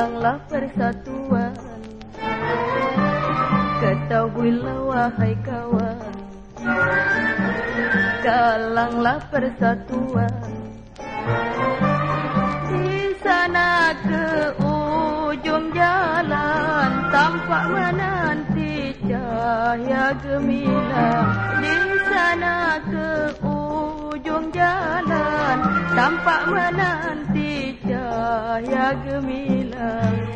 galanglah persatuan. Ketahuilah wahai kawan. Galanglah persatuan. Di sana ke ujung jalan Tampak menanti cahaya gemilang. Di sana ke ujung jalan Tampak menanti cahaya gemilang.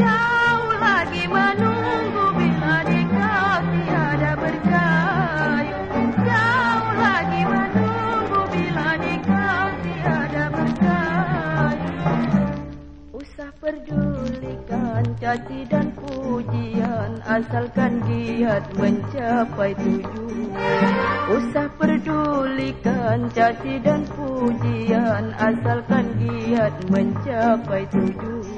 Jauh lagi menunggu bila di kau tiada berkayu. Jauh lagi menunggu bila di kau tiada berkayu. Usah pedulikan caci dan pujian Asalkan giat mencapai tujuan Usah pedulikan caci dan pujian. Asalkan giat mencapai tujuan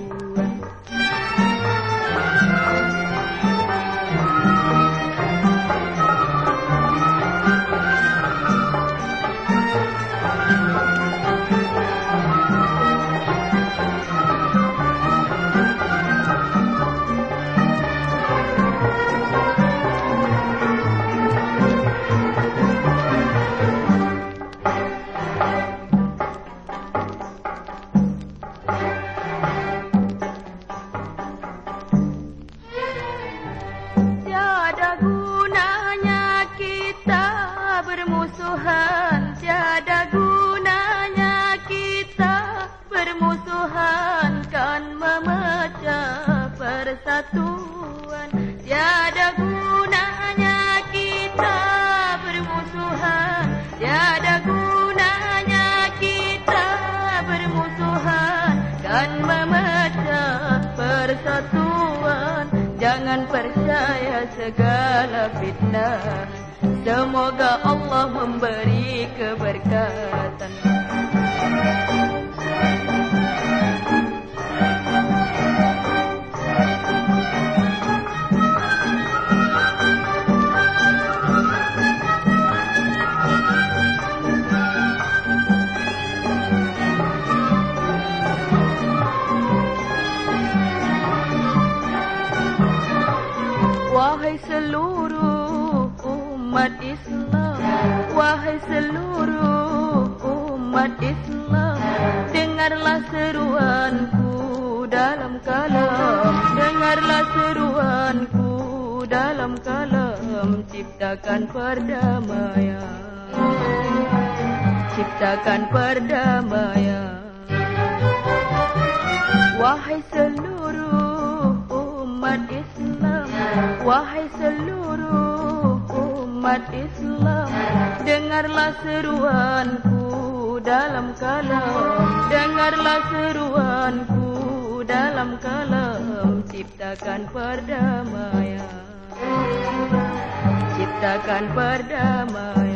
kita bermusuhan Kan memecah persatuan. Tiada gunanya kita bermusuhan. Tiada gunanya kita bermusuhan. Kan memecah persatuan. Jangan percaya segala fitnah. Semoga Allah memberi keberkatan umat Islam Wahai seluruh umat Islam Dengarlah seruanku dalam kalam. Dengarlah seruanku dalam kalam. Ciptakan perdamaian. Ciptakan perdamaian. Wahai seluruh umat Islam Wahai seluruh umat Islam. Dengarlah seruanku dalam kalam. Dengarlah seruanku dalam kalam. Ciptakan perdamaian. Ciptakan perdamaian